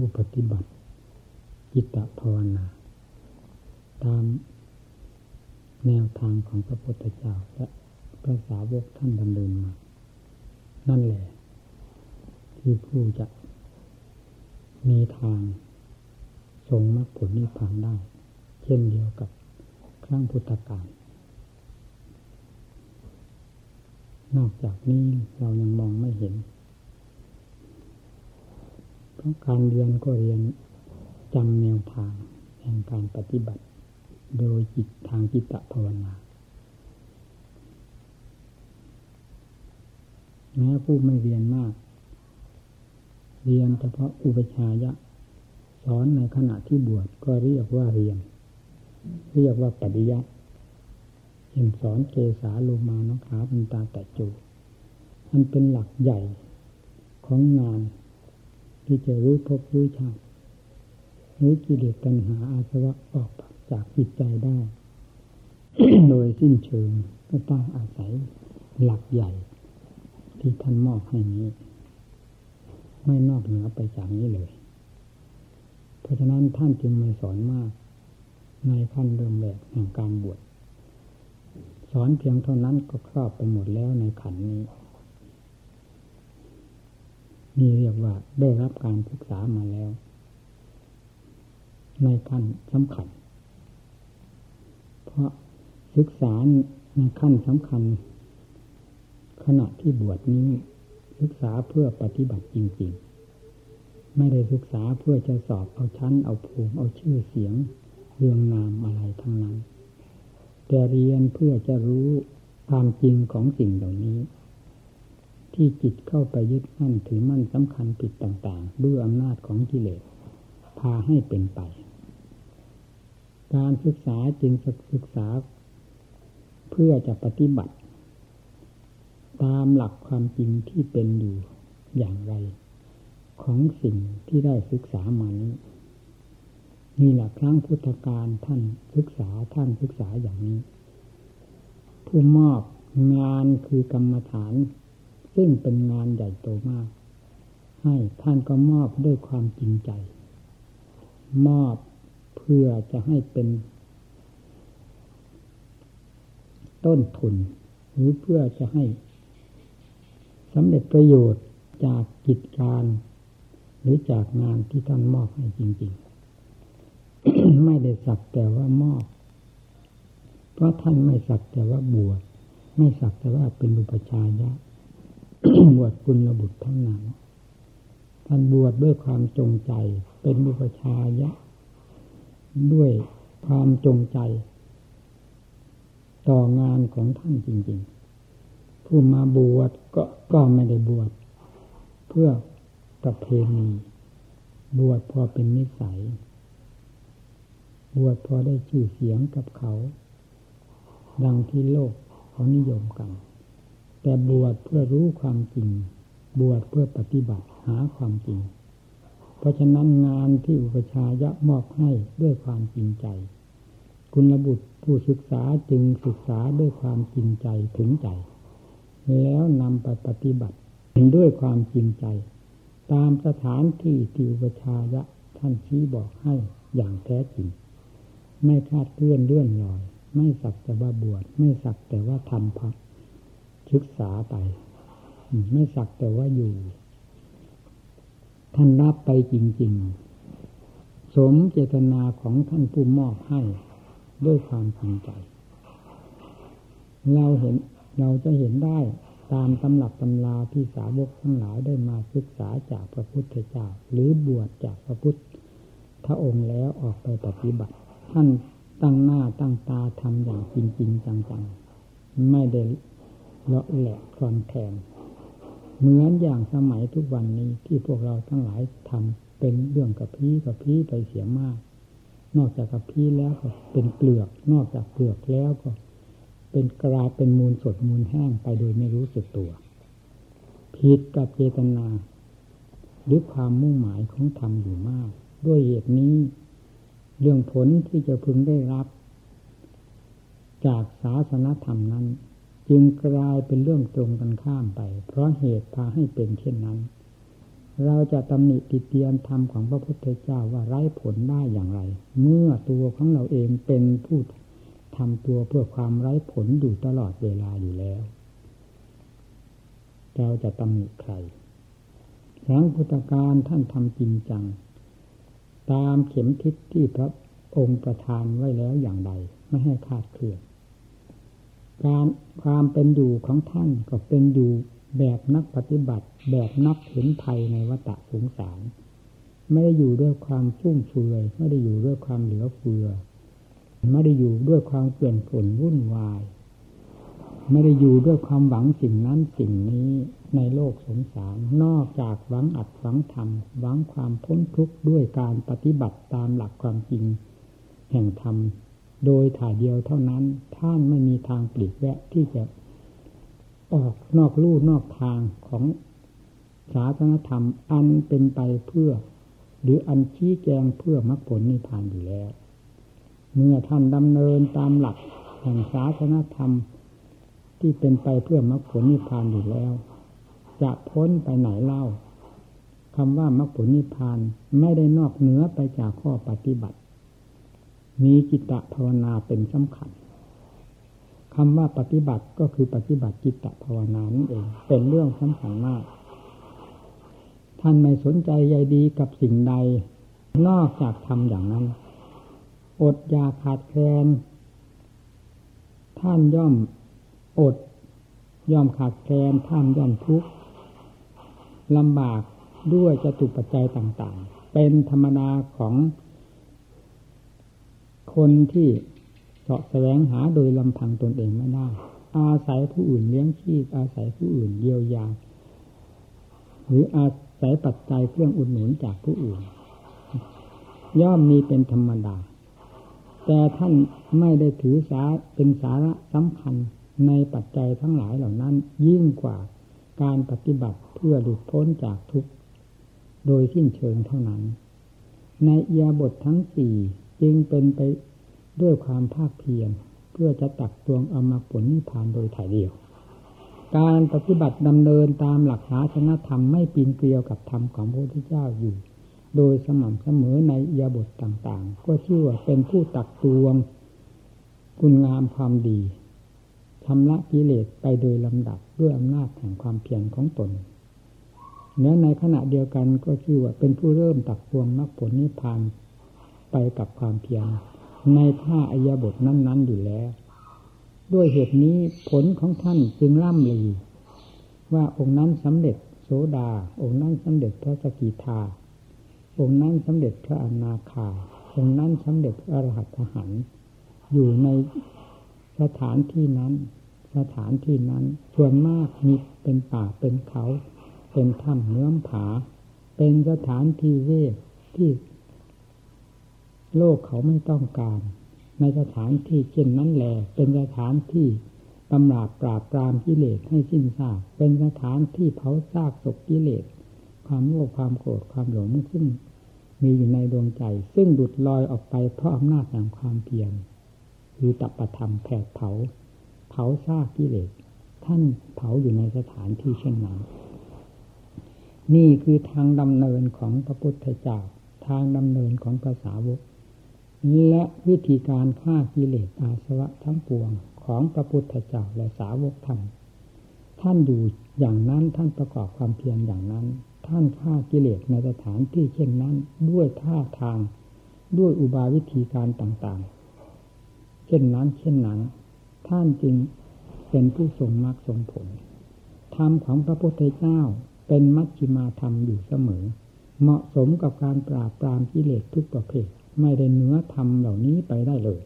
ผู้ปฏิบัติจิตภาวนา ตามแนวทางของพระพุทธเจ้าและพระสาวกท่านดำเนินมา นั่นแหละ ที่ผู้จะมีทางทรงมรรคผลนิพพานได้ เช่นเดียวกับครั้งพุทธกาลนอกจากนี้เรายังมองไม่เห็น เพราะการเรียนก็เรียนจำแนวทางแห่งการปฏิบัติ โดยจิตทางจิตภาวนาแม้ผู้ไม่เรียนมาก เรียนเฉพาะอุปชายะ สอนในขณะที่บวชก็เรียกว่าเรียน เรียกว่าปฏิยัติเห็นสอนเกสาโลมานขาเป็นตาแต่จูมันเป็นหลักใหญ่ของงาน ที่จะรู้พบรู้ชาติรู้กิเลสตัณหาอาสวะออกจากจิตใจได้ โดยสิ้นเชิงก็ต้องอาศัยหลักใหญ่ ที่ท่านมอบให้นี้ ไม่นอกเหนือไปจากนี้เลย เพราะฉะนั้นท่านจึงไม่สอนมาก ในขั้นเริ่มแรกแห่งการบวชสอนเพียงเท่านั้นก็ครอบไปหมดแล้วในขันนี้ นี่เรียกว่าได้รับการศึกษามาแล้ว ในขั้นสำคัญ เพราะศึกษาในขั้นสำคัญ ขณะที่บวชนี้ ศึกษาเพื่อปฏิบัติจริง ๆ ไม่ได้ศึกษาเพื่อจะสอบเอาชั้น เอาภูมิเอาชื่อเสียงเรื่องนามอะไรทั้งนั้นแต่เรียนเพื่อจะรู้ความจริงของสิ่งเหล่านี้ ที่จิตเข้าไปยึดมั่นถือมั่นสำคัญผิดต่างๆ ด้วยอำนาจของกิเลสพาให้เป็นไป การศึกษาจึงศึกษา เพื่อจะปฏิบัติ ตามหลักความจริงที่เป็นอยู่อย่างไร ของสิ่งที่ได้ศึกษามานี้นี่แหละครั้งพุทธการท่านศึกษาท่านศึกษาอย่างนี้ ผู้มอบงานคือกรรมฐาน ซึ่งเป็นงานใหญ่โตมาก ให้ท่านก็มอบด้วยความจริงใจ มอบเพื่อจะให้เป็น ต้นทุน หรือเพื่อจะให้สำเร็จประโยชน์จากกิจการ หรือจากงานที่ท่านมอบให้จริง ๆ ไม่ได้สักแต่ว่ามอบ เพราะท่านไม่สักแต่ว่าบวชไม่สักแต่ว่าเป็นอุปชายะ บวชกุลบุตรทั้งนั้น ท่านบวชด้วยความจงใจ เป็นอุปชายะ ด้วยความจงใจ ต่องานของท่านจริง ๆ ผู้มาบวชก็ก็ไม่ได้บวชเพื่อประเพณี บวชพอเป็นนิสัย บวชพอได้ชื่อเสียงกับเขา ดังที่โลกเขานิยมกัน แต่บวชเพื่อรู้ความจริง บวชเพื่อปฏิบัติหาความจริง เพราะฉะนั้นงานที่อุปชายะมอบให้ด้วยความจริงใจ คุณบุตรผู้ศึกษาจึงศึกษาด้วยความจริงใจถึงใจ แล้วนำไปปฏิบัติด้วยความจริงใจ ตามสถานที่ที่อุปชายะท่านชี้บอกให้อย่างแท้จริง ไม่คาดเคลื่อนเลื่อนลอย ไม่สักแต่ว่าบวชไม่สักแต่ว่าทำพัก ศึกษาไป ไม่สักแต่ว่าอยู่ ท่านรับไปจริง ๆ สมเจตนาของท่านผู้มอบให้ด้วยความจริงใจ เราเห็นเราจะเห็นได้ตามตำหลับตำราที่สาวกทั้งหลายได้มาศึกษาจากพระพุทธเจ้า หรือบวชจากพระพุทธองค์แล้วออกไปปฏิบัติ ท่านตั้งหน้าตั้งตาทำอย่างจริงจริงจังๆ ไม่ได้ เลาะแหละคลอนแทนเหมือนอย่างสมัยทุกวันนี้ที่พวกเราทั้งหลายทำเป็นเรื่องกับพี่กับพี่ไปเสียมาก นอกจากกับพี่แล้วก็เป็นเปลือก นอกจากเปลือกแล้วก็ เป็นกลายเป็นมูลสดมูลแห้งไปโดยไม่รู้สึกตัวผิดกับเจตนา หรือความมุ่งหมายของธรรมอยู่มาก ด้วยเหตุนี้ เรื่องผลที่จะพึงได้รับ จากศาสนธรรมนั้น จึงกลายเป็นเรื่องตรงกันข้ามไป เพราะเหตุพาให้เป็นเช่นนั้น เราจะตำหนิติเตียนธรรมของพระพุทธเจ้าว่าไร้ผลได้อย่างไร เมื่อตัวของเราเองเป็นผู้ทำตัวเพื่อความไร้ผลอยู่ตลอดเวลาอยู่แล้ว เราจะตำหนิใครครั้งพุทธการท่านทำจริงจัง ตามเข็มทิศที่พระองค์ประทานไว้แล้วอย่างใด ไม่ให้ขาดเคลื่อน การความเป็นอยู่ของท่านก็เป็นอยู่แบบนักปฏิบัติ แบบนักเห็นภัยในวัฏสงสาร ไม่ได้อยู่ด้วยความฟุ่มเฟือย ไม่ได้อยู่ด้วยความเหลือเฟือ ไม่ได้อยู่ด้วยความเปลี่ยนผลวุ่นวาย ไม่ได้อยู่ด้วยความหวังสิ่งนั้นสิ่งนี้ในโลกสงสาร นอกจากหวังอัดหวังทำหวังความพ้นทุกข์ด้วยการปฏิบัติตามหลักความจริง แห่งธรรม โดยถ่ายเดียวเท่านั้น ท่านไม่มีทางปลีกแวะที่จะออกนอกลู่นอกทางของศาสนธรรมอันเป็นไปเพื่อ หรืออันชี้แจงเพื่อมรรคผลนิพพานอยู่แล้ว เมื่อท่านดำเนินตามหลักแห่งศาสนธรรม ที่เป็นไปเพื่อมรรคผลนิพพานอยู่แล้ว จะพ้นไปไหนเล่าคำว่ามรรคผลนิพพานไม่ได้นอกเหนือไปจากข้อปฏิบัติ มีจิตตภาวนาเป็นสำคัญคำว่าปฏิบัติก็คือปฏิบัติจิตตภาวนานั่นเอง เป็นเรื่องสำคัญมาก ท่านไม่สนใจใยดีกับสิ่งใด นอกจากทำอย่างนั้น อดอยาขาดแคลน ท่านย่อมอด ย่อมขาดแคลน ท่านย่อมทุกข์ลำบากด้วยจตุปัจจัยต่าง ๆ เป็นธรรมดาของ คนที่เสาะแสวงหาโดยลำพังตนเองไม่ได้ อาศัยผู้อื่นเลี้ยงชีพ อาศัยผู้อื่นเยียวยา หรืออาศัยปัจจัยเครื่องอุดหนุนจากผู้อื่น ย่อมมีเป็นธรรมดา แต่ท่านไม่ได้ถือสาเป็นสาระสำคัญในปัจจัยทั้งหลายเหล่านั้น ยิ่งกว่าการปฏิบัติเพื่อหลุดพ้นจากทุกข์โดยสิ้นเชิงเท่านั้น ในเอียบททั้งสี่จึงเป็นไป ด้วยความภาคเพียรเพื่อจะตักตวงเอามาผลนิพพานโดยถ่ายเดียว การปฏิบัติดำเนินตามหลักศาสนธรรมไม่ปีนเกลียวกับธรรมของพระพุทธเจ้าอยู่ โดยสม่ำเสมอในยาบทต่างๆ ก็ชื่อว่าเป็นผู้ตักตวงคุณงามความดีชำระกิเลสไปโดยลำดับด้วยอำนาจแห่งความเพียรของตนและในขณะเดียวกันก็ชื่อว่าเป็นผู้เริ่มตักตวงมรรคผลนิพพานไปกับความเพียร ในท่าอายบทนั้น ๆ อยู่แล้ว ด้วยเหตุนี้ผลของท่านจึงล่ำลือว่าองค์นั้นสำเร็จโสดา องค์นั้นสำเร็จพระสกิทา องค์นั้นสำเร็จพระอนาคา องค์นั้นสำเร็จอรหัตหันอยู่ในสถานที่นั้น สถานที่นั้นส่วนมากมีเป็นป่าเป็นเขา เป็นถ้ำเนื้อผา เป็นสถานที่เวทที่ โลกเขาไม่ต้องการ ในสถานที่เช่นนั้นแหละเป็นสถานที่ตำราบปราบปรามกิเลสให้สิ้นซากเป็นสถานที่เผาซากศพกิเลส ความโง่ความโกรธความหลงซึ่งมีอยู่ในดวงใจ ซึ่งดุดลอยออกไปเพราะอำนาจแห่งความเพียรคือตัปธรรมแผดเผา เผาซากกิเลส ท่านเผาอยู่ในสถานที่เช่นนั้น นี่คือทางดำเนินของพระพุทธเจ้าทางดำเนินของภาษาวก และวิธีการฆ่ากิเลสอาสวะทั้งปวงของพระพุทธเจ้าและสาวกท่าน ท่านอยู่อย่างนั้นท่านประกอบความเพียรอย่างนั้น ท่านฆ่ากิเลสในสถานที่เช่นนั้น ด้วยท่าทาง ด้วยอุบายวิธีการต่างๆ เช่นนั้น เช่นนั้น ท่านจึงเป็นผู้ทรงมรรคทรงผล ธรรมของพระพุทธเจ้าเป็นมัชฌิมาธรรมอยู่เสมอ เหมาะสมกับการปราบปรามกิเลสทุกประเภท ไม่ได้เนื้อธรรมเหล่านี้ไปได้เลย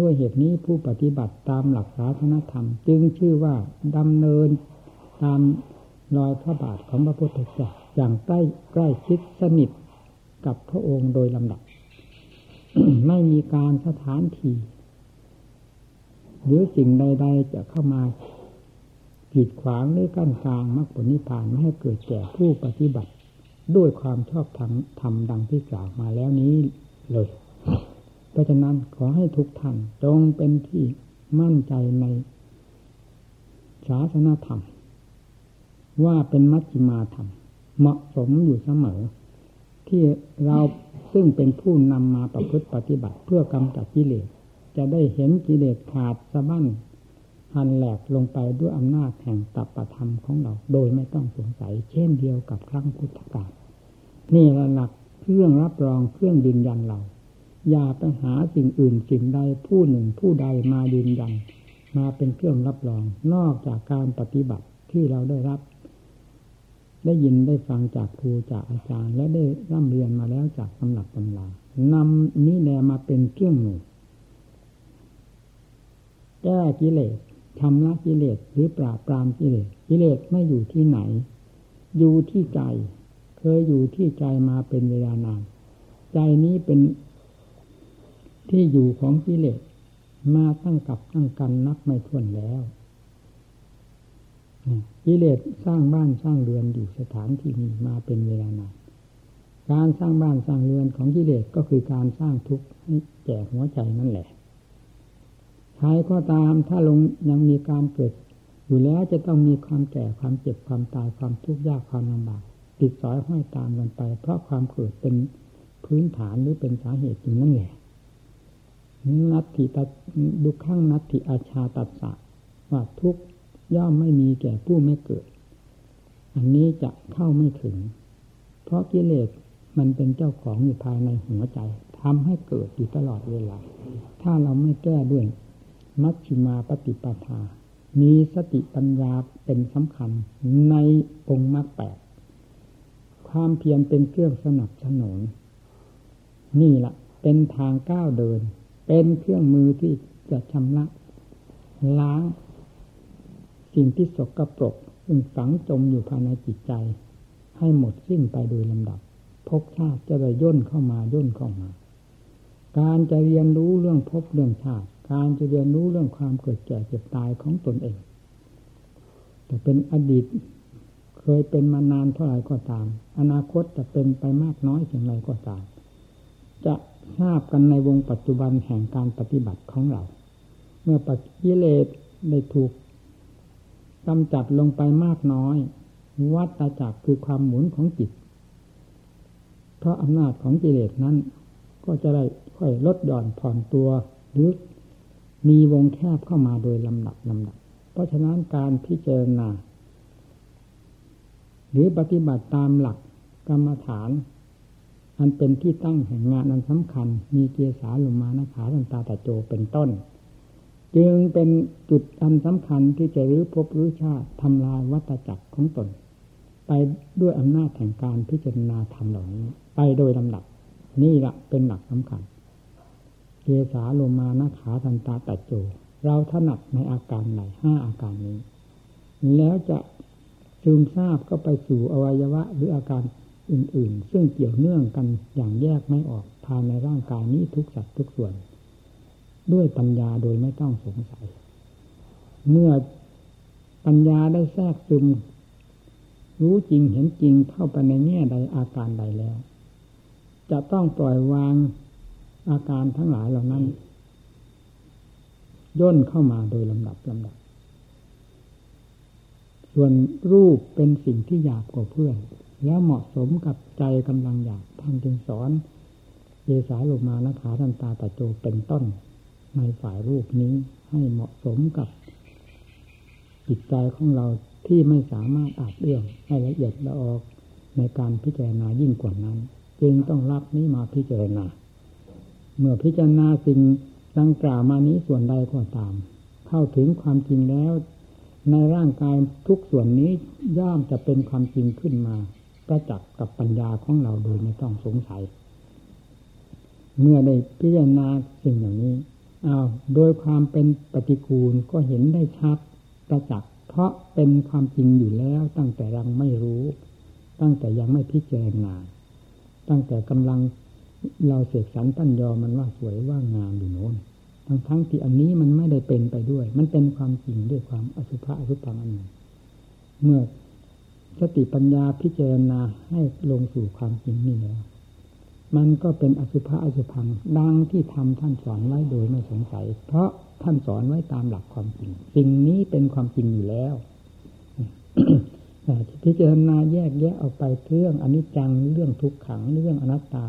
ด้วยเหตุนี้ผู้ปฏิบัติตามหลักศาสนธรรม จึงชื่อว่าดำเนินตามรอยพระบาทของพระพุทธเจ้าอย่างใกล้ใกล้ชิดสนิทกับพระองค์โดยลำดับ ไม่มีการสถานที่หรือสิ่งใด ๆ จะเข้ามากีดขวางหรือกั้นกลางมรรคผลนิพพานไม่ให้เกิดแก่ผู้ปฏิบัติ ด้วยความชอบธรรมธรรมดังที่กล่าวมาแล้วนี้ เลย เพราะฉะนั้นขอให้ทุกท่านจงเป็นที่มั่นใจในศาสนาธรรม ว่าเป็นมัชฌิมาธรรม เหมาะสมอยู่เสมอ ที่เราซึ่งเป็นผู้นำมาประพฤติปฏิบัติเพื่อกำจัดกิเลสจะได้เห็นกิเลสขาดสะบั้นหันแหลกลงไปด้วยอำนาจแห่งตับปะธรรมของเรา โดยไม่ต้องสงสัย เช่นเดียวกับครั้งพุทธกาลนี่ระหลัก เครื่องรับรองเครื่องยืนยันเรา อย่าไปหาสิ่งอื่นสิ่งใดผู้หนึ่งผู้ใดมายืนยัน มาเป็นเครื่องรับรอง นอกจากการปฏิบัติที่เราได้รับ ได้ยินได้ฟังจากครูจากอาจารย์ และได้ร่ำเรียนมาแล้วจากตำหนักตำรานำนี้แนมาเป็นเครื่องหนุนแก้กิเลสทำละกิเลสหรือปราบปรามกิเลสกิเลสไม่อยู่ที่ไหน อยู่ที่ใจ เคยอยู่ที่ใจมาเป็นเวลานาน ใจนี้เป็นที่อยู่ของกิเลสมาตั้งกับตั้งกันนับไม่ถ้วนแล้วกิเลสสร้างบ้านสร้างเรือนอยู่สถานที่นี้มาเป็นเวลานาน การสร้างบ้านสร้างเรือนของกิเลสก็คือการสร้างทุกข์ให้แก่หัวใจนั่นแหละใครก็ตามถ้าลงยังมีการเกิด อยู่แล้วจะต้องมีความแก่ความเจ็บความตายความทุกข์ยากความลำบาก ติดสอยห้อยตามกันไป เพราะความเกิดเป็นพื้นฐานหรือเป็นสาเหตุอยู่นั่นแหละนัตถิตดุขังนัตถิอาชาตัสสะว่าทุกย่อมไม่มีแก่ผู้ไม่เกิด อันนี้จะเข้าไม่ถึง เพราะกิเลสมันเป็นเจ้าของอยู่ภายในหัวใจทำให้เกิดอยู่ตลอดเวลา ถ้าเราไม่แก้ด้วย มัชฌิมาปฏิปทา มีสติปัญญาเป็นสำคัญในองค์มรรคแปด ความเพียรเป็นเครื่องสนับสนุนนี่แหละเป็นทางก้าวเดิน เป็นเครื่องมือที่จะชำระล้าง สิ่งที่สกรปรกซึ่งฝังจมอยู่ภายในจิตใจ ให้หมดสิ้นไปโดยลำดับภพชาติจะได้ย่นเข้ามาย่นเข้ามา การจะเรียนรู้เรื่องภพเรื่องชาติ การจะเรียนรู้เรื่องความเกิดแก่เจ็บตายของตนเอง แต่เป็นอดีต เคยเป็นมานานเท่าไหร่ก็ตาม อนาคตจะเป็นไปมากน้อยเพียงไรก็ตาม จะทราบกันในวงปัจจุบันแห่งการปฏิบัติของเรา เมื่อปัจกิเลสได้ถูกกำจัดลงไปมากน้อย วัตจักรคือความหมุนของจิต เพราะอำนาจของกิเลสนั้น ก็จะได้ค่อยลดหย่อนผ่อนตัวหรือมีวงแคบเข้ามาโดยลำดับลำดับ เพราะฉะนั้นการพิจารณา หรือปฏิบัติตามหลักกรรมฐาน อันเป็นที่ตั้งแห่งงานอันสำคัญ มีเกียสาลมานาขาตันตาตะโจเป็นต้น จึงเป็นจุดอันสำคัญที่จะรื้อภพรื้อชาติทำลายวัตจักรของตน ไปด้วยอำนาจแห่งการพิจารณาธรรมเหล่านี้ ไปโดยลำดับ นี่ละเป็นหลักสำคัญ เกสาโลมานาขาตันตาตะโจ เราถนัดในอาการไหนห้าอาการนี้ แล้วจะ ซึมซาบก็ไปสู่อวัยวะ หรืออาการอื่น ๆ ซึ่งเกี่ยวเนื่องกันอย่างแยกไม่ออกภายในร่างกายนี้ทุกสัดทุกส่วน ด้วยปัญญาโดยไม่ต้องสงสัย เมื่อปัญญาได้แทรกซึม รู้จริงเห็นจริงเข้าไปในแง่ใดอาการใดแล้ว จะต้องปล่อยวางอาการทั้งหลายเหล่านั้น ย่นเข้ามาโดยลำดับลำดับ ส่วนรูปเป็นสิ่งที่อยากกว่าเพื่อน แล้วเหมาะสมกับใจกำลังอยากท่านจึงสอนเยสาลงมานะขาทันตาตะโจเป็นต้น ในฝ่ายรูปนี้ให้เหมาะสมกับจิตใจของเราที่ไม่สามารถอาจเอื้อมให้ละเอียดละออกในการพิจารณายิ่งกว่านั้น จึงต้องรับนี้มาพิจารณา เมื่อพิจารณาสิ่งดังกล่าวมานี้ส่วนใดก็ตาม เข้าถึงความจริงแล้ว ในร่างกายทุกส่วนนี้ย่อมจะเป็นความจริงขึ้นมาประจักษ์กับปัญญาของเราโดยไม่ต้องสงสัย เมื่อได้พิจารณาสิ่งอย่างนี้เอาโดยความเป็นปฏิกูลก็เห็นได้ชัดประจักษ์เพราะเป็นความจริงอยู่แล้วตั้งแต่ยังไม่รู้ ตั้งแต่ยังไม่พิจารณา ตั้งแต่กำลังเราเสกสรรตั้นยอมันว่าสวยว่างามอยู่โน้น ทั้งทั้งที่อันนี้มันไม่ได้เป็นไปด้วย มันเป็นความจริงด้วยความอสุภะอสุพังอันหนึ่งเมื่อสติปัญญาพิจารณาให้ลงสู่ความจริงนี่แล้วมันก็เป็นอสุภะอสุพังดังที่ทำท่านสอนไว้โดยไม่สงสัย เพราะท่านสอนไว้ตามหลักความจริง สิ่งนี้เป็นความจริงอยู่แล้วพิจารณาแยกแยะออกไปเรื่องอนิจจังเรื่องทุกขังเรื่องอนัตตา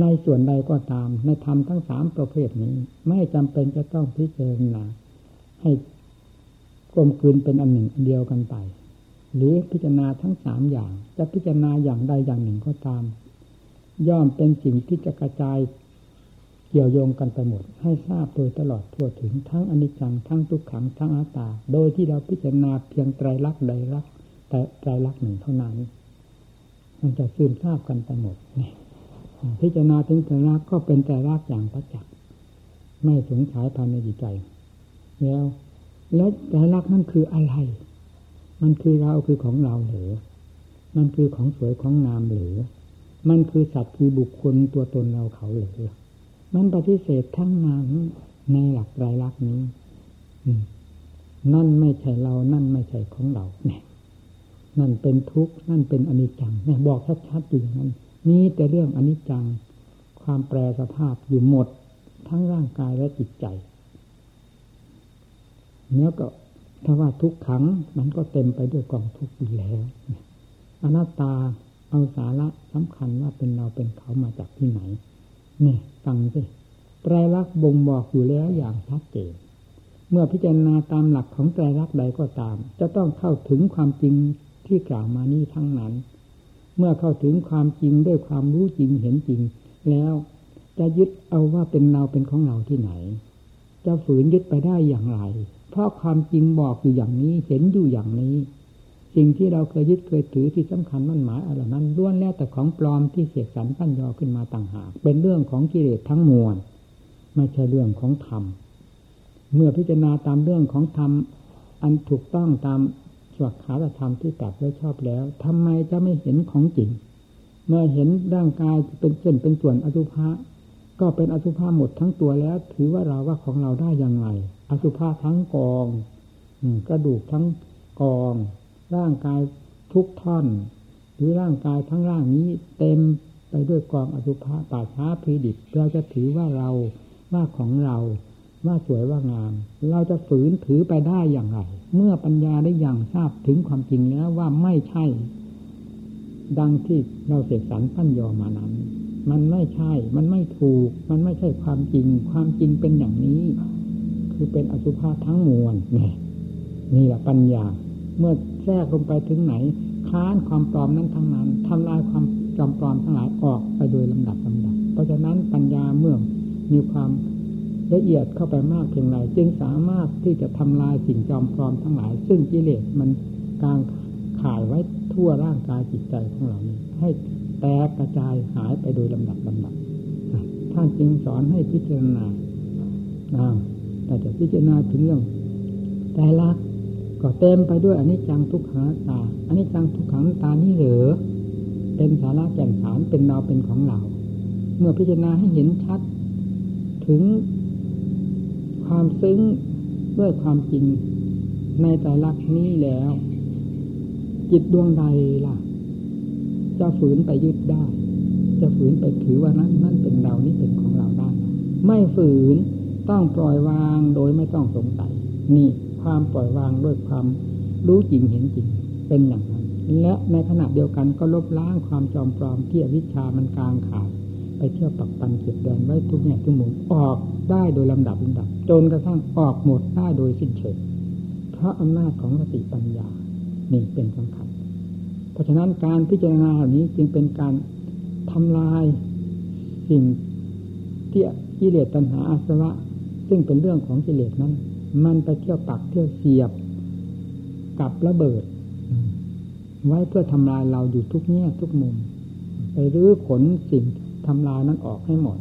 ในส่วนใดก็ตาม ในธรรมทั้งสามประเภทนี้ ไม่จำเป็นจะต้องพิจารณาให้กลมกลืนเป็นอันหนึ่งอันเดียวกันไป หรือพิจารณาทั้งสามอย่าง จะพิจารณาอย่างใดอย่างหนึ่งก็ตาม ย่อมเป็นสิ่งที่จะกระจายเกี่ยวโยงกันไปหมด ให้ทราบโดยตลอดทั่วถึงทั้งอนิจจังทั้งทุกขังทั้งอาตา โดยที่เราพิจารณาเพียงไตรลักษณ์ใดลักษณ์แต่ไตรลักษณ์หนึ่งเท่านั้น มันจะซึมทราบกันไปหมดนี่ พิจารณาถึงไตรลักก็เป็นไตรลักอย่างประจักษ์ไม่สงสัยภายในจิตใจ แล้ว แล้วไตรลักนั่นคืออะไร มันคือเราคือของเราหรือมันคือของสวยของงามหรือ มันคือสัตว์คือบุคคลตัวตนเราเขาหรือ มันปฏิเสธทั้งนั้นในหลักรายลักษณ์นี้นั่นไม่ใช่เรา นั่นไม่ใช่ของเราเนี่ยนั่นเป็นทุกข์ นั่นเป็นอนิจจังเนี่ยบอกชัดๆอยู่อย่างนั้น มีแต่เรื่องอนิจจัง ความแปรสภาพอยู่หมดทั้งร่างกายและจิตใจเนื้อก็ถ้าว่าทุกขังมันก็เต็มไปด้วยกองทุกข์อยู่แล้วอนัตตาเอาสาระสำคัญว่าเป็นเราเป็นเขามาจากที่ไหน เนี่ยฟังสิไตรลักษณ์บ่งบอกอยู่แล้วอย่างชัดเจน เมื่อพิจารณาตามหลักของไตรลักษณ์ใดก็ตาม จะต้องเข้าถึงความจริงที่กล่าวมานี้ทั้งนั้น เมื่อเข้าถึงความจริงด้วยความรู้จริงเห็นจริง แล้วจะยึดเอาว่าเป็นเราเป็นของเราที่ไหน จะฝืนยึดไปได้อย่างไร เพราะความจริงบอกอยู่อย่างนี้เห็นอยู่อย่างนี้ สิ่งที่เราเคยยึดเคยถือที่สำคัญมั่นหมายอะไรนั้นล้วนแล้วแต่ของปลอมที่เสียสันปั้นยอขึ้นมาต่างหาก เป็นเรื่องของกิเลสทั้งมวลไม่ใช่เรื่องของธรรมเมื่อพิจารณาตามเรื่องของธรรมอันถูกต้องตาม สวัสขาธรรมที่ตัดไว้ชอบแล้วทำไมจะไม่เห็นของจริง เมื่อเห็นร่างกายเป็นเส้นเป็นส่วนอสุภะก็เป็นอสุภะหมดทั้งตัวแล้ว ถือว่าเราว่าของเราได้ยังไงอสุภะทั้งกองกระดูกทั้งกอง ร่างกายทุกท่อน หรือร่างกายทั้งร่างนี้เต็มไปด้วยกองอสุภะป่าช้าพีดิบเราจะถือว่าเราว่าของเรา ว่าสวยว่างาม เราจะฝืนถือไปได้อย่างไร เมื่อปัญญาได้อย่างทราบถึงความจริงแล้วว่าไม่ใช่ ดังที่เราเสกสรรปั้นยอมานั้น มันไม่ใช่ มันไม่ถูก มันไม่ใช่ความจริง ความจริงเป็นอย่างนี้ คือเป็นอสุภะทั้งมวลนี่นี่แหละปัญญา เมื่อแทรกลงไปถึงไหน ค้านความปลอมนั้นทั้งนั้นทำลายความจอมปลอมทั้งหลายออกไปโดยลำดับลำดับ เพราะฉะนั้นปัญญาเมื่อมีความ ละเอียดเข้าไปมากเพียงไรจึงสามารถที่จะทำลายสิ่งจอมปลอมทั้งหลาย ซึ่งกิเลสมันกางขายไว้ทั่วร่างกายจิตใจของเรานี้ ให้แตกกระจายหายไปโดยลำดับลำดับท่านจึงสอนให้พิจารณาแต่จะพิจารณาถึงเรื่องใจรักก็เต็มไปด้วยอนิจจังทุกขังตาอนิจจังทุกขังตานี่เหรือเป็นสาระแก่นสารเป็นเราเป็นของเรา เมื่อพิจารณาให้เห็นชัด ถึง ความซึ้งด้วยความจริงในแต่ลักนี้แล้ว จิตดวงใดล่ะ จะฝืนไปยึดได้ จะฝืนไปถือว่านั้นนั่นเป็นเรานี่เป็นของเราได้ ไม่ฝืนต้องปล่อยวางโดยไม่ต้องสงสัยนี่ความปล่อยวางด้วยความรู้จริงเห็นจริงเป็นอย่างนั้น และในขณะเดียวกันก็ลบล้างความจอมปลอมที่อวิชามันกลางขาย ไปเที่ยวปักปันเก็บแดนไว้ทุกแง่ทุกมุมออกได้โดยลำดับลำดับ จนกระทั่งออกหมดได้โดยสิ้นเชิงเพราะอำนาจของสติปัญญานี่เป็นสำคัญ เพราะฉะนั้นการพิจารณาเหล่านี้จึงเป็นการทำลายสิ่งที่กิเลสตัณหาอาสวะ ซึ่งเป็นเรื่องของกิเลสนั้น มันไปเที่ยวปักเที่ยวเสียบกับระเบิด ไว้เพื่อทำลายเราอยู่ทุกแง่ทุกมุม ไปรื้อขนสิ่ง ทำลายนั้นออกให้หมด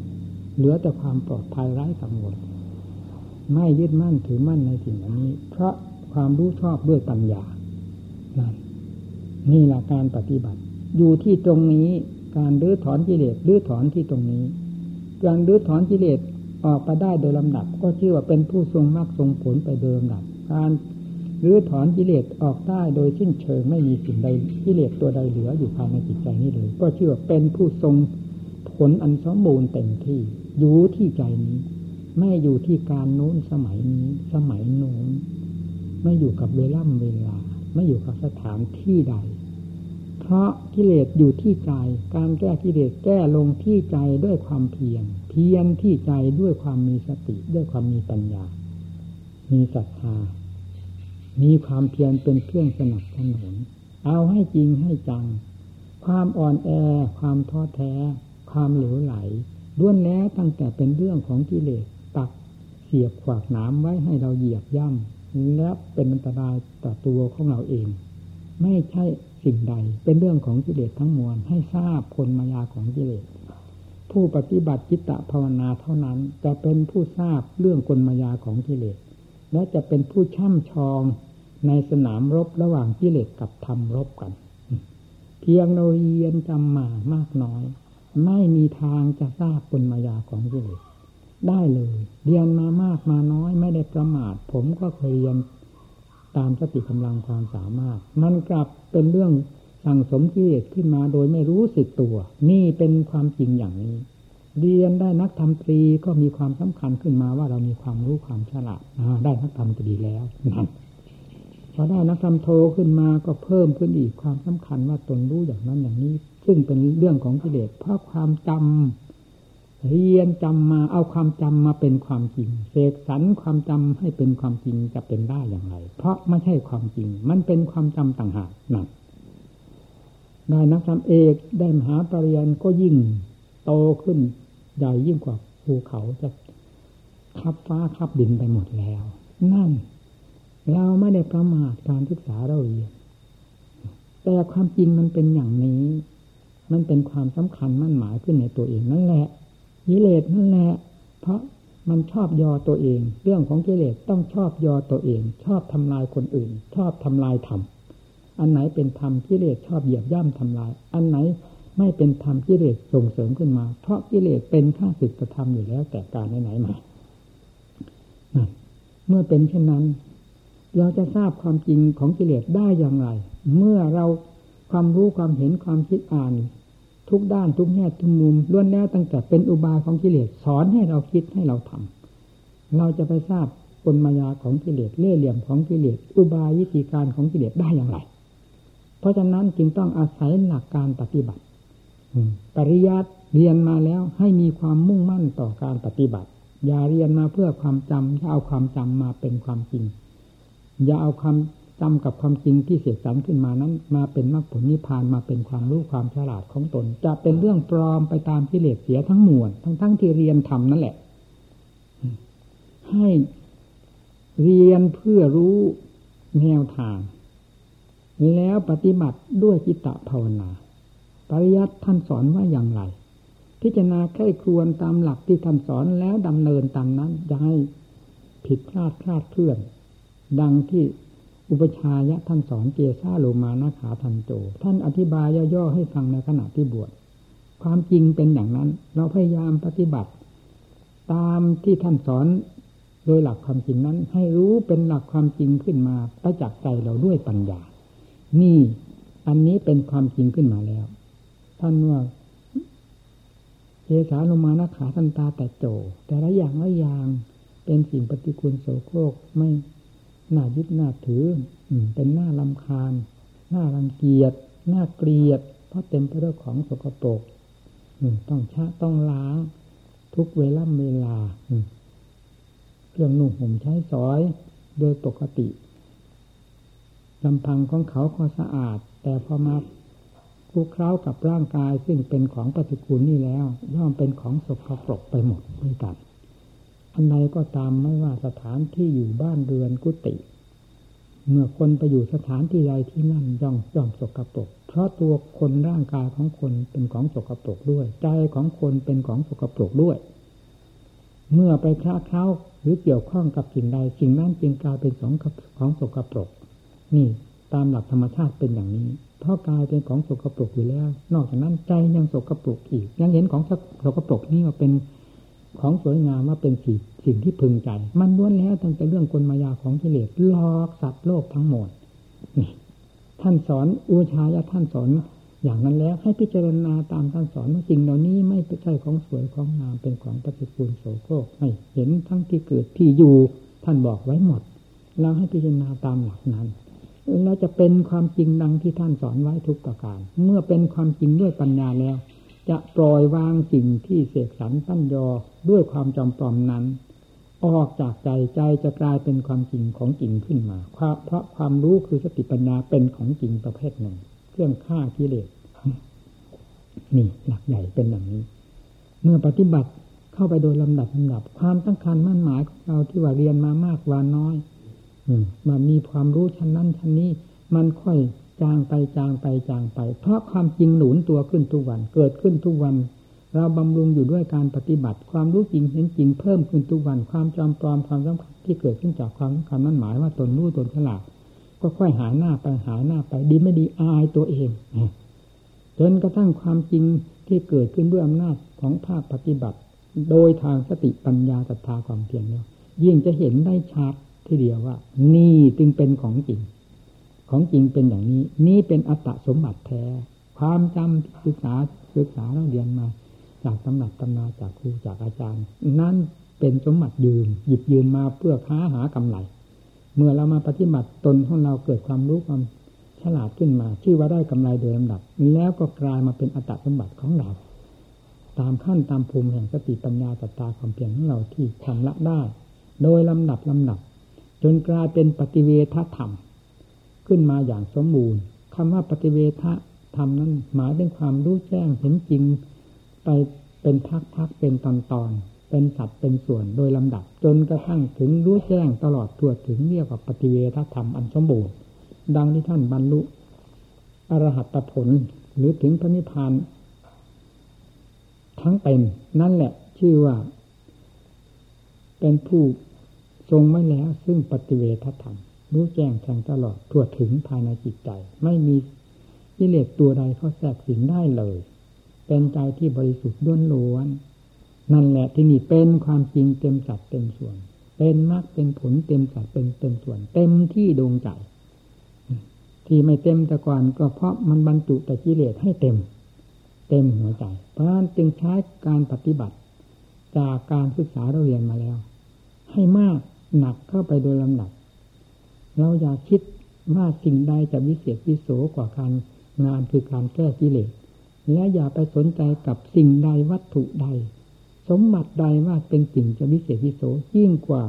เหลือแต่ความปลอดภัยไร้กังวลไม่ยึดมั่นถือมั่นในสิ่งอันนี้ เพราะความรู้ชอบด้วยปัญญานั่นนี่แหละการปฏิบัติ อยู่ที่ตรงนี้การรื้อถอนกิเลสรื้อถอนที่ตรงนี้ การรื้อถอนกิเลสออกไปได้โดยลำดับ ก็ชื่อว่าเป็นผู้ทรงมรรคทรงผลไปโดยลำดับ การรื้อถอนกิเลสออกได้โดยสิ้นเชิงไม่มีสิ่งใดกิเลสตัวใดเหลืออยู่ภายในจิตใจนี้เลย ก็ชื่อว่าเป็นผู้ทรง ผลอันสมบูรณ์เต็มที่ อยู่ที่ใจนี้ ไม่อยู่ที่การโน้นสมัยนี้ สมัยโน้น ไม่อยู่กับเวล่ำเวลา ไม่อยู่กับสถานที่ใด เพราะกิเลสอยู่ที่ใจ การแก้กิเลสแก้ลงที่ใจด้วยความเพียร เพียรที่ใจด้วยความมีสติ ด้วยความมีปัญญา มีศรัทธา มีความเพียรเป็นเครื่องสนับสนุน เอาให้จริงให้จัง ความอ่อนแอ ความท้อแท้ ความเหลวไหลล้วนแล้วตั้งแต่เป็นเรื่องของกิเลสตักเสียบขวากน้ำไว้ให้เราเหยียบย่ำและเป็นอันตรายต่อตัวของเราเอง ไม่ใช่สิ่งใด เป็นเรื่องของกิเลสทั้งมวลให้ทราบคนมายาของกิเลสผู้ปฏิบัติจิตตภาวนาเท่านั้นจะเป็นผู้ทราบเรื่องกลมายาของกิเลส และจะเป็นผู้ช่ำชองในสนามรบระหว่างกิเลสกับธรรมรบกัน เพียงเราเรียนจำมามากน้อย ไม่มีทางจะทราบกลมายาของกิเลสได้เลย เรียนมามากมาน้อยไม่ได้ประมาท ผมก็เคยเรียนตามสติกำลังความสามารถ มันกลับเป็นเรื่องสั่งสมกิเลสขึ้นมาโดยไม่รู้สึกตัว นี่เป็นความจริงอย่างนี้ เรียนได้นักธรรมตรีก็มีความสำคัญขึ้นมาว่าเรามีความรู้ความฉลาดได้นักธรรมตรีแล้วนั่นพอได้นักธรรมโทขึ้นมาก็เพิ่มขึ้นอีกความสำคัญว่าตนรู้อย่างนั้นอย่างนี้ ซึ่งเป็นเรื่องของกิเลสเพราะความจำเรียนจำมาเอาความจำมาเป็นความจริงเสกสรรความจำให้เป็นความจริงจะเป็นได้อย่างไร เพราะไม่ใช่ความจริง มันเป็นความจำต่างหากนั่นได้นักธรรมเอกได้มหาปรริญญาก็ยิ่งโตขึ้นใหญ่ยิ่งกว่าภูเขาจะคับฟ้าคับดินไปหมดแล้ว นั่น เราไม่ได้ประมาทการศึกษาเราเรียนแต่ความจริงมันเป็นอย่างนี้ มันเป็นความสำคัญมั่นหมายขึ้นในตัวเองนั่นแหละกิเลสนั่นแหละ เพราะมันชอบยอตัวเอง เรื่องของกิเลสต้องชอบยอตัวเอง ชอบทำลายคนอื่น ชอบทำลายธรรมอันไหนเป็นธรรมกิเลสชอบเหยียบย่ำทำลาย อันไหนไม่เป็นธรรมกิเลสส่งเสริมขึ้นมา เพราะกิเลสเป็นข้าศึกธรรมอยู่แล้วแต่การไหนๆมาเมื่อเป็นเช่นนั้น เราจะทราบความจริงของกิเลสได้อย่างไร เมื่อเราความรู้ความเห็นความคิดอ่าน ทุกด้านทุกแง่ทุกมุมล้วนแล้วตั้งแต่เป็นอุบายของกิเลสสอนให้เราคิดให้เราทำเราจะไปทราบกลมายาของกิเลสเล่ห์เหลี่ยมของกิเลสอุบายวิธีการของกิเลสได้อย่างไร เพราะฉะนั้นจึงต้องอาศัยหลักการปฏิบัติปริยัติเรียนมาแล้วให้มีความมุ่งมั่นต่อการปฏิบัติ อย่าเรียนมาเพื่อความจำอย่าเอาความจำมาเป็นความจริง อย่าเอาความ จำกับความจริงที่เสียสันขึ้นมานั้น มาเป็นมรรคผลนิพพานมาเป็นความรู้ความฉลาดของตน จะเป็นเรื่องปลอมไปตามกิเลสเสียทั้งมวลทั้งทั้งที่เรียนทำนั่นแหละ ให้เรียนเพื่อรู้แนวทาง แล้วปฏิบัติด้วยจิตตภาวนา ปริยัติท่านสอนว่าอย่างไร พิจารณาใกล้ครวนตามหลักที่ท่านสอนแล้วดำเนินตามนั้นจะให้ผิดพลาดคลาดเคลื่อน ดังที่ อุปชายะท่านสอนเกซาโลมานาขาทันโจ ท่านอธิบายย่อๆให้ฟังในขณะที่บวช ความจริงเป็นอย่างนั้น เราพยายามปฏิบัติ ตามที่ท่านสอนโดยหลักความจริงนั้น ให้รู้เป็นหลักความจริงขึ้นมาประจักษ์ใจเราด้วยปัญญา นี่อันนี้เป็นความจริงขึ้นมาแล้ว ท่านว่าเจสาลมานาขาทันตาแต่โจ แต่ละอย่างละอย่างเป็นสิ่งปฏิกูลโสโครกไม่ หน่ายึดหน่าถือเป็นหน้าลำคาญ หน้ารังเกียจหน้าเกลียด เพราะเต็มไปด้วยของสกปรกต้องชะต้องล้าง ทุกเวลาเวลาเครื่องนุ่งห่มใช้สอย โดยปกติลำพังของเขาก็สะอาด แต่พอมาคุกเคล้ากับร่างกายซึ่งเป็นของปฏิกูลนี่แล้วย่อมเป็นของสกปรกไปหมดด้วยกัน อันใดก็ตามไม่ว่าสถานที่อยู่บ้านเรือนกุฏิเมื่อคนไปอยู่สถานที่ใดที่นั่นย่อมย่อมสกปรกเพราะตัวคนร่างกายของคนเป็นของสกปรกด้วย ใจของคนเป็นของสกปรกด้วย เมื่อไปคล้าเข้าหรือเกี่ยวข้องกับสิ่งใดสิ่งนั้นจึงกลายเป็นของของสกปรก นี่ตามหลักธรรมชาติเป็นอย่างนี้ เพราะกายเป็นของสกปรกอยู่แล้ว นอกจากนั้นใจยังสกปรกอีก ยังเห็นของสกปรกนี่ว่าเป็น ของสวยงามว่าเป็นสิ่งสิ่งที่พึงใจ มันล้วนแล้วตั้งแต่เรื่องกลมายาของกิเลสลอกสัตว์โลกทั้งหมดนี่ท่านสอนอุชายะท่านสอนอย่างนั้นแล้วให้พิจารณาตามท่านสอนว่าสิ่งเหล่านี้ไม่ใช่ของสวยของงามเป็นของปฏิกูลโสโครกให้เห็นทั้งที่เกิดที่อยู่ท่านบอกไว้หมด เราให้พิจารณาตามหลักนั้นเราจะเป็นความจริงดังที่ท่านสอนไว้ทุกประการ เมื่อเป็นความจริงด้วยปัญญาแล้ว จะปล่อยวางสิ่งที่เสกสรรตั้นยอด้วยความจำปลอมนั้น ออกจากใจใจจะกลายเป็นความจริงของจริงขึ้นมา เพราะความรู้คือสติปัญญาเป็นของจริงประเภทหนึ่ง เครื่องฆ่ากิเลสนี่หลักใหญ่เป็นอย่างนี้ เมื่อปฏิบัติเข้าไปโดยลำดับลำดับ ความตั้งคันมั่นหมายของเราที่ว่าเรียนมามากว่าน้อยมามีความรู้ชั้นนั้นชั้นนี้ มันค่อย จางไปจางไปจางไป เพราะความจริงหนุนตัวขึ้นทุกวัน เกิดขึ้นทุกวัน เราบำรุงอยู่ด้วยการปฏิบัติ ความรู้จริงเห็นจริงเพิ่มขึ้นทุกวัน ความจำปลอมความสำคัญที่เกิดขึ้นจากความสำคัญมั่นหมายว่าตนรู้ตนฉลาดก็ค่อยหาหน้าไปหาหน้าไปดีไม่ดีอายตัวเองจนกระทั่งความจริงที่เกิดขึ้นด้วยอำนาจของภาคปฏิบัติ โดยทางสติปัญญาศรัทธาความเพียรแล้วยิ่งจะเห็นได้ชัดทีเดียวว่า นี่จึงเป็นของจริง ของจริงเป็นอย่างนี้ นี่เป็นอัตตสมบัติแท้ ความจำศึกษาศึกษาเราเรียนมา จากตำหนักตำนาจากครูจากอาจารย์ นั่นเป็นสมบัติยืนหยิบยืนมาเพื่อค้าหากำไรเมื่อเรามาปฏิบัติตนของเราเกิดความรู้ความฉลาดขึ้นมาชื่อว่าได้กำไรโดยลำดับ แล้วก็กลายมาเป็นอัตตสมบัติของเรา ตามขั้นตามภูมิแห่งสติปัญญาตตาความเพียรของเราที่ทำละได้ โดยลำดับลำดับ จนกลายเป็นปฏิเวทธรรม ขึ้นมาอย่างสมบูรณ์คำว่าปฏิเวทะธรรมนั้นหมายถึงความรู้แจ้งเห็นจริง ไปเป็นพักๆเป็นตอนๆเป็นสัดเป็นส่วนโดยลำดับ จนกระทั่งถึงรู้แจ้งตลอดตัวถึงเรียกว่าปฏิเวทธรรมอันสมบูรณ์ดังที่ท่านบรรลุอรหัตผลหรือถึงพระนิพพานทั้งเป็น นั่นแหละชื่อว่า เป็นผู้ทรงไว้แล้วซึ่งปฏิเวทธรรม รู้แจ้งแทงตลอดทั่วถึงภายในจิตใจ ไม่มีกิเลสตัวใดเข้าแทรกสิงได้เลย เป็นใจที่บริสุทธิ์ด้วนล้วน นั่นแหละที่นี่เป็นความจริงเต็มสัดเต็มส่วน เป็นมรรคเป็นผลเต็มสัดเป็นเต็มส่วน เต็มที่ดวงใจ ที่ไม่เต็มแต่ก่อนก็เพราะมันบรรจุแต่กิเลสให้เต็ม เต็มหัวใจ เพราะนั้นจึงใช้การปฏิบัติ จากการศึกษาเราเรียนมาแล้ว ให้มากหนักเข้าไปโดยลำดับ เราอย่าคิดว่าสิ่งใดจะวิเศษวิโสกว่าการงานคือการแก้กิเลสและอย่าไปสนใจกับสิ่งใดวัตถุใด สมบัติใดว่าเป็นสิ่งจะวิเศษวิโสยิ่งกว่า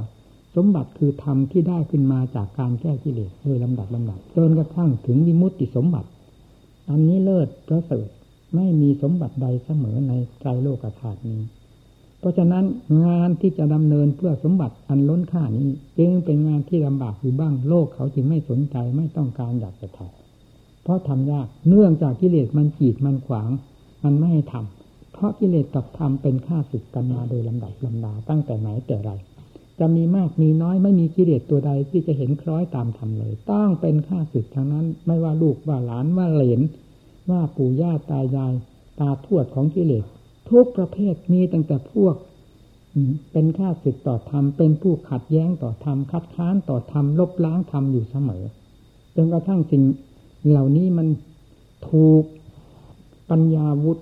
สมบัติคือธรรมที่ได้ขึ้นมาจากการแก้กิเลสโดยลำดับลำดับจนกระทั่งถึงวิมุตติสมบัติ อันนี้เลิศประเสริฐไม่มีสมบัติใดเสมอในใจโลกธาตุนี้ เพราะฉะนั้นงานที่จะดำเนินเพื่อสมบัติอันล้นค่านี้ จึงเป็นงานที่ลำบากอยู่บ้างโลกเขาจึงไม่สนใจไม่ต้องการอยากจะทำเพราะทำยากเนื่องจากกิเลสมันขีดมันขวาง มันไม่ให้ทำเพราะกิเลสกับธรรมเป็นข้าศึกกันมาโดยลำดับลำดาตั้งแต่ไหนแต่ไรจะมีมากมีน้อยไม่มีกิเลสตัวใดที่จะเห็นคล้อยตามธรรมเลย ต้องเป็นข้าศึกทั้งนั้น ไม่ว่าลูกว่าหลานว่าเหลนว่าปู่ย่าตายายตาทวดของกิเลส ทุกประเภทมีตั้งแต่พวกเป็นข้าศึกต่อธรรมเป็นผู้ขัดแย้งต่อธรรมคัดค้านต่อธรรมลบล้างธรรมอยู่เสมอจนกระทั่งสิ่งเหล่านี้มันถูกปัญญาวุธ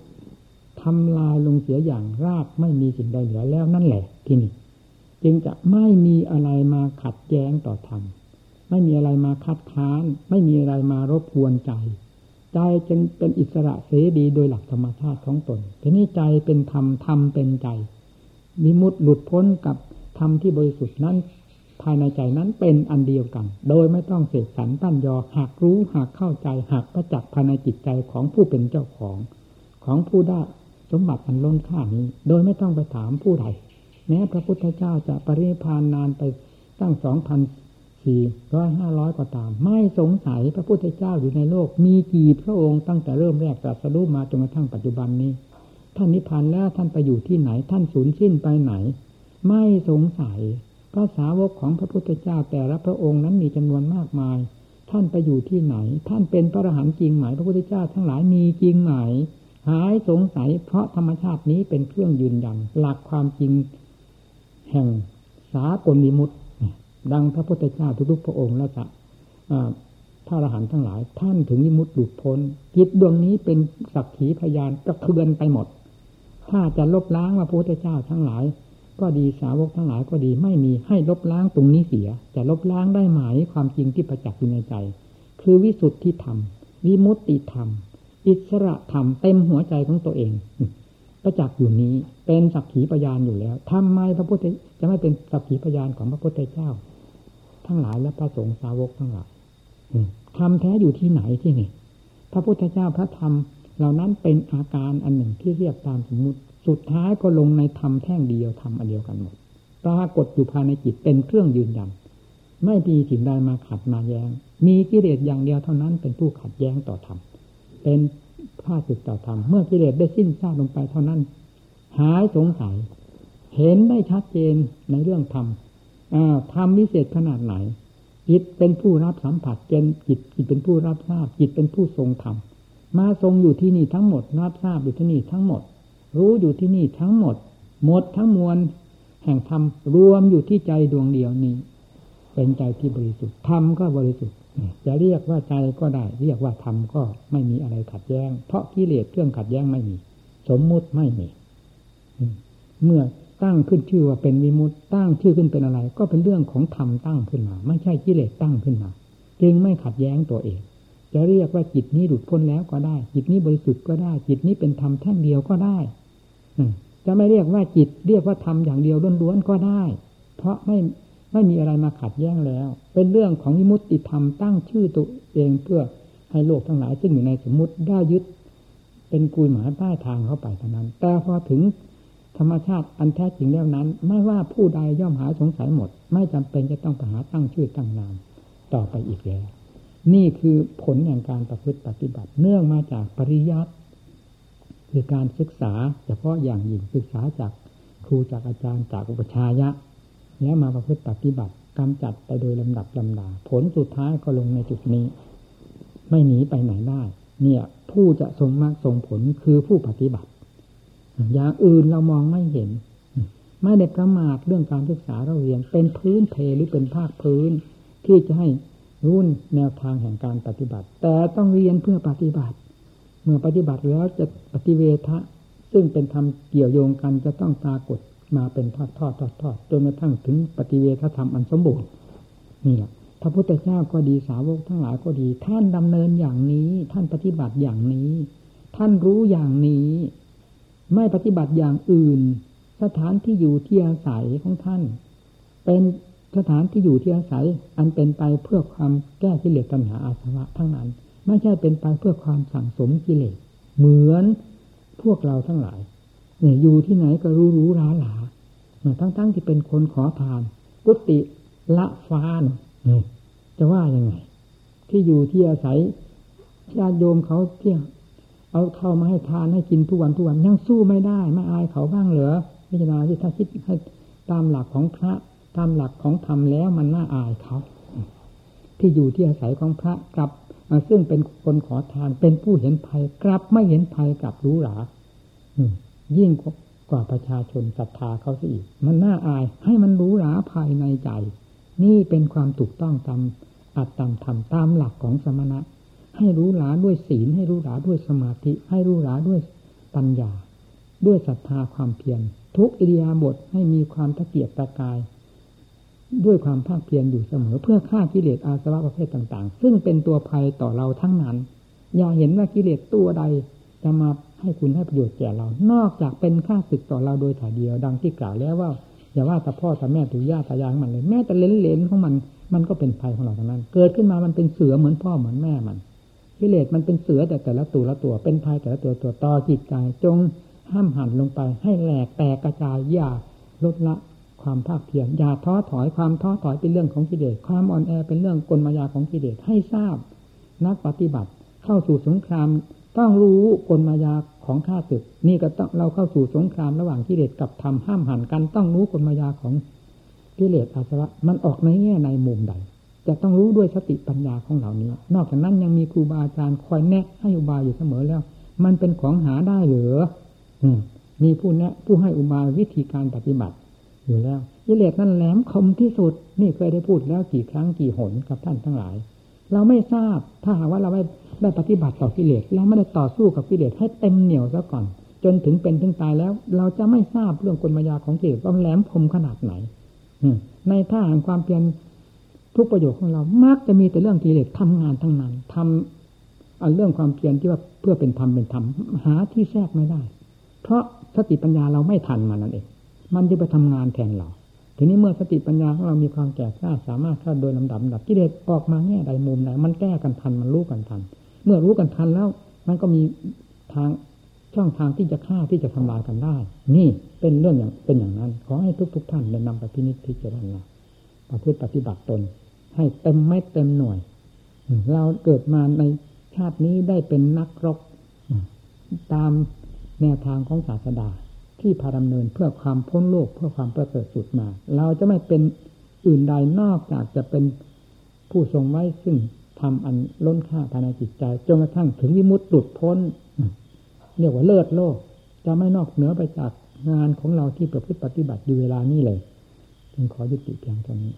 ทำลายลงเสียอย่างรากไม่มีสิ่งใดเหลือแล้วนั่นแหละที่นี่จึงจะไม่มีอะไรมาขัดแย้งต่อธรรมไม่มีอะไรมาคัดค้าน ไม่มีอะไรมารบกวนใจ ใจจึงเป็นอิสระเสรีโดยหลักธรรมชาติของตนทีนี้ใจเป็นธรรมธรรมเป็นใจมิมุตหลุดพ้นกับธรรมที่บริสุทธิ์นั้น ภายในใจนั้นเป็นอันเดียวกัน โดยไม่ต้องเสกสรรตั้นยอหากรู้หากเข้าใจหากประจักษ์ภายในจิตใจของผู้เป็นเจ้าของ ของผู้ได้สมบัติอันล้นค่านี้ โดยไม่ต้องไปถามผู้ใดแม้พระพุทธเจ้าจะปริพานนานไปตั้งสองพันีร้อยห้าร้อยกว่าตาม ไม่สงสัยพระพุทธเจ้าอยู่ในโลก มีกี่พระองค์ตั้งแต่เริ่มแรกตรัสรู้มาจนกระทั่งปัจจุบันนี้ ท่านนิพพานแล้วท่านไปอยู่ที่ไหน ท่านสูญสิ้นไปไหน ไม่สงสัยพระสาวกของพระพุทธเจ้าแต่ละพระองค์นั้นมีจำนวนมากมาย ท่านไปอยู่ที่ไหน ท่านเป็นพระอรหันต์จริงไหมพระพุทธเจ้าทั้งหลายมีจริงไหมหายสงสัยเพราะธรรมชาตินี้เป็นเครื่องยืนยันหลักความจริง แห่งสากลมิมุตติ ดังพระพุทธเจ้าทุกๆพระองค์แล้วจะพระอรหันต์ทั้งหลาย ท่านถึงยิมุตหลุดพ้นจิตดวงนี้เป็นสักขีพยานกระเทือนไปหมด ถ้าจะลบล้างว่าพระพุทธเจ้าทั้งหลาย ก็ดีสาวกทั้งหลายก็ดีไม่มีให้ลบล้างตรงนี้เสีย จะลบล้างได้ไหมความจริงที่ประจักษ์อยู่ในใจ คือวิสุทธิธรรมวิมุตติธรรม อิสระธรรมเต็มหัวใจของตัวเองประจักษ์อยู่นี้เป็นสักขีพยานอยู่แล้วทำไมพระพุทธจะไม่เป็นสักขีพยานของพระพุทธเจ้า ทั้งหลายและพระสงฆ์สาวกทั้งหลายทำแท้อยู่ที่ไหนที่นี่ พระพุทธเจ้าพระธรรม เหล่านั้นเป็นอาการอันหนึ่งที่เรียกตามสมมติ สุดท้ายก็ลงในธรรมแท่งเดียวธรรมอันเดียวกันหมดปรากฏอยู่ภายในจิตเป็นเครื่องยืนยันไม่มีสิ่งใดมาขัดมาแยง้ง มีกิเลสอย่างเดียวเท่านั้นเป็นผู้ขัดแย้งต่อธรรม เป็นผ้าสึกต่อธรรม เมื่อกิเลสได้สิ้นซากลงไปเท่านั้น หายสงสัย เห็นได้ชัดเจนในเรื่องธรรม ธรรมวิเศษขนาดไหน จิตเป็นผู้รับสัมผัสเจนจิตจิตเป็นผู้รับทราบ จิตเป็นผู้ทรงธรรมมาทรงอยู่ที่นี่ทั้งหมดรับทราบอยู่ที่นี่ทั้งหมด รู้อยู่ที่นี่ทั้งหมด หมดทั้งมวลแห่งธรรมรวมอยู่ที่ใจดวงเดียวนี้ เป็นใจที่บริสุทธิ์ธรรมก็บริสุทธิ์จะเรียกว่าใจก็ได้ เรียกว่าธรรมก็ไม่มีอะไรขัดแย้ง เพราะกิเลสเครื่องขัดแย้งไม่มี สมมุติไม่มีเมื่อ ตั้งขึ้นชื่อว่าเป็นวิมุตตั้งชื่อขึ้นเป็นอะไร ก็เป็นเรื่องของธรรมตั้งขึ้นมา ไม่ใช่กิเลสตั้งขึ้นมา จึงไม่ขัดแย้งตัวเอง จะเรียกว่าจิตนี้หลุดพ้นแล้วก็ได้ จิตนี้บริสุทธิ์ก็ได้ จิตนี้เป็นธรรมแท่งเดียวก็ได้จะไม่เรียกว่าจิตเรียกว่าธรรมอย่างเดียวล้วนๆก็ได้ เพราะไม่ไม่มีอะไรมาขัดแย้งแล้ว เป็นเรื่องของวิมุตติธรรมตั้งชื่อตัวเองเพื่อให้โลกทั้งหลายซึ่งอยู่ในสมมติได้ยึดเป็นกุยหมายป้ายทางเข้าไปเท่านั้น แต่พอถึง ธรรมชาติอันแท้จริงแล้วนั้น ไม่ว่าผู้ใดย่อมหาสงสัยหมด ไม่จำเป็นจะต้องไปหาตั้งชื่อตั้งนามต่อไปอีกแล้ว นี่คือผลแห่งการประพฤติปฏิบัติ เนื่องมาจากปริยัติคือการศึกษาเฉพาะอย่างยิ่งศึกษาจากครูจากอาจารย์จากอุปชายะแล้วมาประพฤติปฏิบัติกำจัดไปโดยลำดับลำดา ผลสุดท้ายก็ลงในจุดนี้ ไม่หนีไปไหนได้ เนี่ย ผู้จะทรงมากทรงผลคือผู้ปฏิบัติ อย่างอื่นเรามองไม่เห็น ไม่ได้ประมาทเรื่องการศึกษาเราเรียน เป็นพื้นเพหรือเป็นภาคพื้น ที่จะให้รู้แนวทางแห่งการปฏิบัติ แต่ต้องเรียนเพื่อปฏิบัติ เมื่อปฏิบัติแล้วจะปฏิเวทะซึ่งเป็นธรรมเกี่ยวโยงกันจะต้องปรากฏมาเป็นทอดทอดทอดทอดจนกระทั่งถึงปฏิเวทธรรมอันสมบูรณ์นี่แหละพระพุทธเจ้าก็ดีสาวกทั้งหลายก็ดี ท่านดำเนินอย่างนี้ ท่านปฏิบัติอย่างนี้ ท่านรู้อย่างนี้ ไม่ปฏิบัติอย่างอื่น สถานที่อยู่ที่อาศัยของท่าน เป็นสถานที่อยู่ที่อาศัย อันเป็นไปเพื่อความแก้กิเลสตัณหาอาสวะทั้งนั้น ไม่ใช่เป็นไปเพื่อความสั่งสมกิเลสเหมือนพวกเราทั้งหลายเนี่ยอยู่ที่ไหนก็รู้รู้ราหลาทั้งๆทที่เป็นคนขอทาน กุติละฟ้านจะว่ายังไง ที่อยู่ที่อาศัยญาติโยมเขาเที่ย เอาเข้ามาให้ทานให้กินทุกวันทุกวันยังสู้ไม่ได้ไม่อายเขาบ้างเหรอพิจารณาที่ถ้าคิดให้ตามหลักของพระ ตามหลักของธรรมแล้วมันน่าอายเขาที่อยู่ที่อาศัยของพระกลับซึ่งเป็นคนขอทานเป็นผู้เห็นภัยกลับไม่เห็นภัยกลับรู้หรายิ่งกว่าประชาชนศรัทธาเขาสิอีก มันน่าอายให้มันรู้หราภายในใจ นี่เป็นความถูกต้องตามอัตตามธรรมตามหลักของสมณะ ให้รู้หลาด้วยศีล ให้รู้หลาด้วยสมาธิ ให้รู้หลาด้วยปัญญา ด้วยศรัทธาความเพียรทุกอิริยาบถให้มีความตะเกียบตะกาย ด้วยความภาคเพียรอยู่เสมอ เพื่อฆ่ากิเลสอาสวะประเภทต่างๆ ซึ่งเป็นตัวภัยต่อเราทั้งนั้น อย่าเห็นว่ากิเลสตัวใดจะมาให้คุณให้ประโยชน์แก่เรา นอกจากเป็นค่าศึกต่อเราโดยถ่ายเดียว ดังที่กล่าวแล้วว่าอย่าว่าแต่พ่อแต่แม่ถือย่าตายายมันเลย แม้แต่เลนๆของมัน มันก็เป็นภัยของเราทั้งนั้น เกิดขึ้นมามันเป็นเสือเหมือนพ่อเหมือนแม่มัน กิเลสมันเป็นเสือแต่แต่ละตัวละตัว เป็นภัยแต่ละตัวตัวต่อจิตใจจงห้ามหันลงไป ให้แหลกแตกกระจายอย่าลดละความภาคเพียรอย่าท้อถอยความท้อถอยเป็นเรื่องของกิเลสความอ่อนแอเป็นเรื่องกลมายาของกิเลสให้ทราบ นักปฏิบัติเข้าสู่สงคราม ต้องรู้กลมายาของข้าศึก นี่ก็ต้องเราเข้าสู่สงครามระหว่างกิเลสกับธรรมห้ามหันกันต้องรู้กลมายาของกิเลสอาสวะมันออกในแง่ในมุมใด จะต้องรู้ด้วยสติปัญญาของเหล่านี้ นอกจากนั้นยังมีครูบาอาจารย์คอยแนะให้อุบายอยู่เสมอแล้ว มันเป็นของหาได้หรือมีผู้แนะผู้ให้อุบายวิธีการปฏิบัติ อยู่แล้วกิเลสนั้นแหลมคมที่สุด นี่เคยได้พูดแล้วกี่ครั้งกี่หนกับท่านทั้งหลาย เราไม่ทราบถ้าหากว่าเราไม่ได้ปฏิบัติต่อกิเลสเราไม่ได้ต่อสู้กับกิเลสให้เต็มเหนียวซะก่อน จนถึงเป็นถึงตายแล้ว เราจะไม่ทราบเรื่องกลมายาของกิเลสว่าแหลมคมขนาดไหนในท่าแห่งความเพียร ทุกประโยชน์ของเรา มักจะมีแต่เรื่องกิเลสทำงานทั้งนั้นทำเอาเรื่องความเพียรที่ว่าเพื่อเป็นธรรมเป็นธรรมหาที่แทรกไม่ได้ เพราะสติปัญญาเราไม่ทันมันนั่นเอง มันจะไปทำงานแทนเราทีนี้เมื่อสติปัญญาของเรามีความแก่กล้าสามารถเข้าโดยลำดับดับกิเลสออกมาแง่ใดมุมไหนมันแก้กันทันมันรู้กันทัน เมื่อรู้กันทันแล้ว มันก็มีทางช่องทางที่จะฆ่าที่จะทำลายกันได้ นี่เป็นเรื่องอย่างเป็นอย่างนั้น ขอให้ทุกทุกๆท่านได้นำไปพินิจพิจารณาประพฤติปฏิบัติตน ให้เต็มไม่เต็มหน่วย เราเกิดมาในชาตินี้ได้เป็นนักรบตามแนวทางของศาสดา ที่พาดำเนินเพื่อความพ้นโลกเพื่อความประเสริฐสุดมา เราจะไม่เป็นอื่นใดนอกจากจะเป็นผู้ทรงไว้ซึ่งทำอันล้นค่าภายในจิตใจจนกระทั่งถึงวิมุตติหลุดพ้นเรียกว่าเลิศโลก จะไม่นอกเหนือไปจากงานของเราที่ประพฤติปฏิบัติอยู่เวลานี้เลย จึงขอยุติเพียงเท่านี้